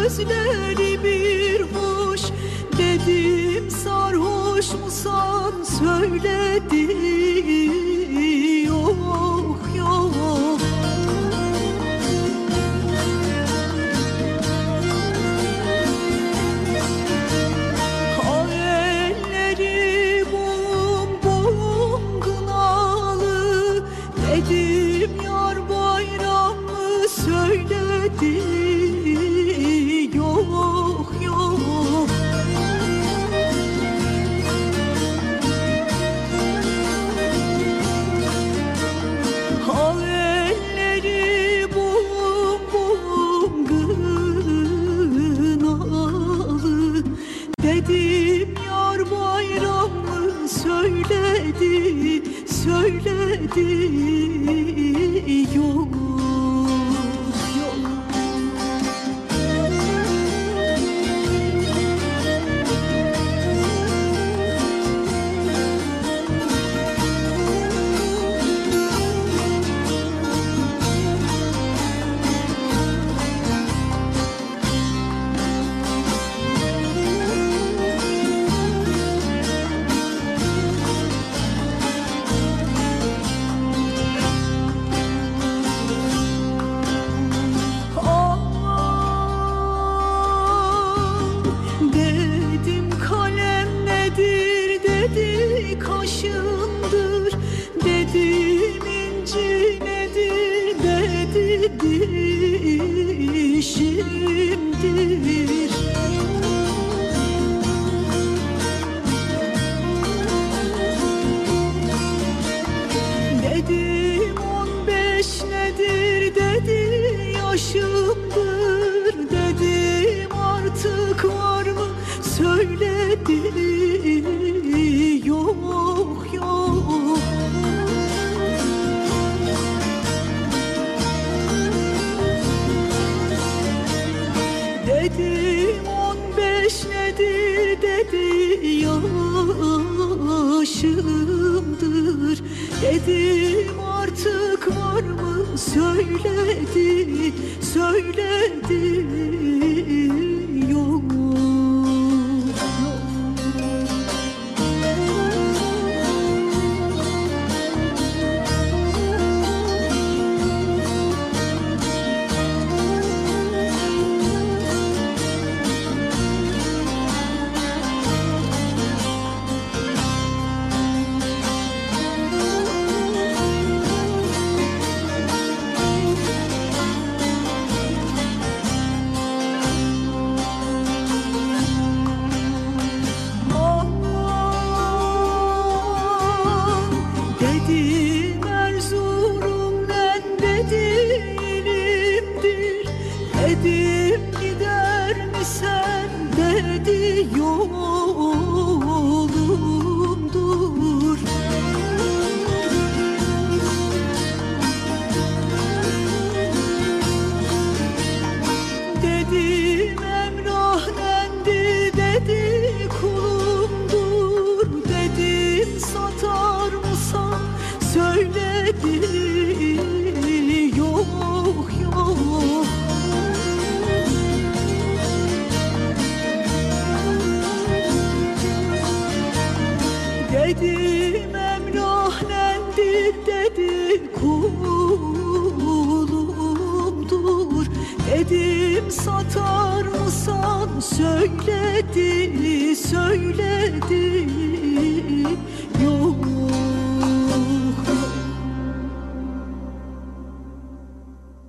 gözleri bir hoş Dedim sarhoş musan söyledi yok yok. O elleri bomboğum gınalı Dedim yar bayram mı söyledi. Dedim kalem nedir dedi kaşındır. Dedim inci nedir dedi dişimdir. Dedim on beş nedir dedi yaşımdır Dedim on beş nedir dedi yaşımdır. Dedim artık var mı? Söyledi söyledi yolumdur. Dedim Emrah nendi dedi kulumdur Dedim satar mısın? Söyledi Dedim Emrah nendi dedi kulumdur. Dedim satar söyledi söyledi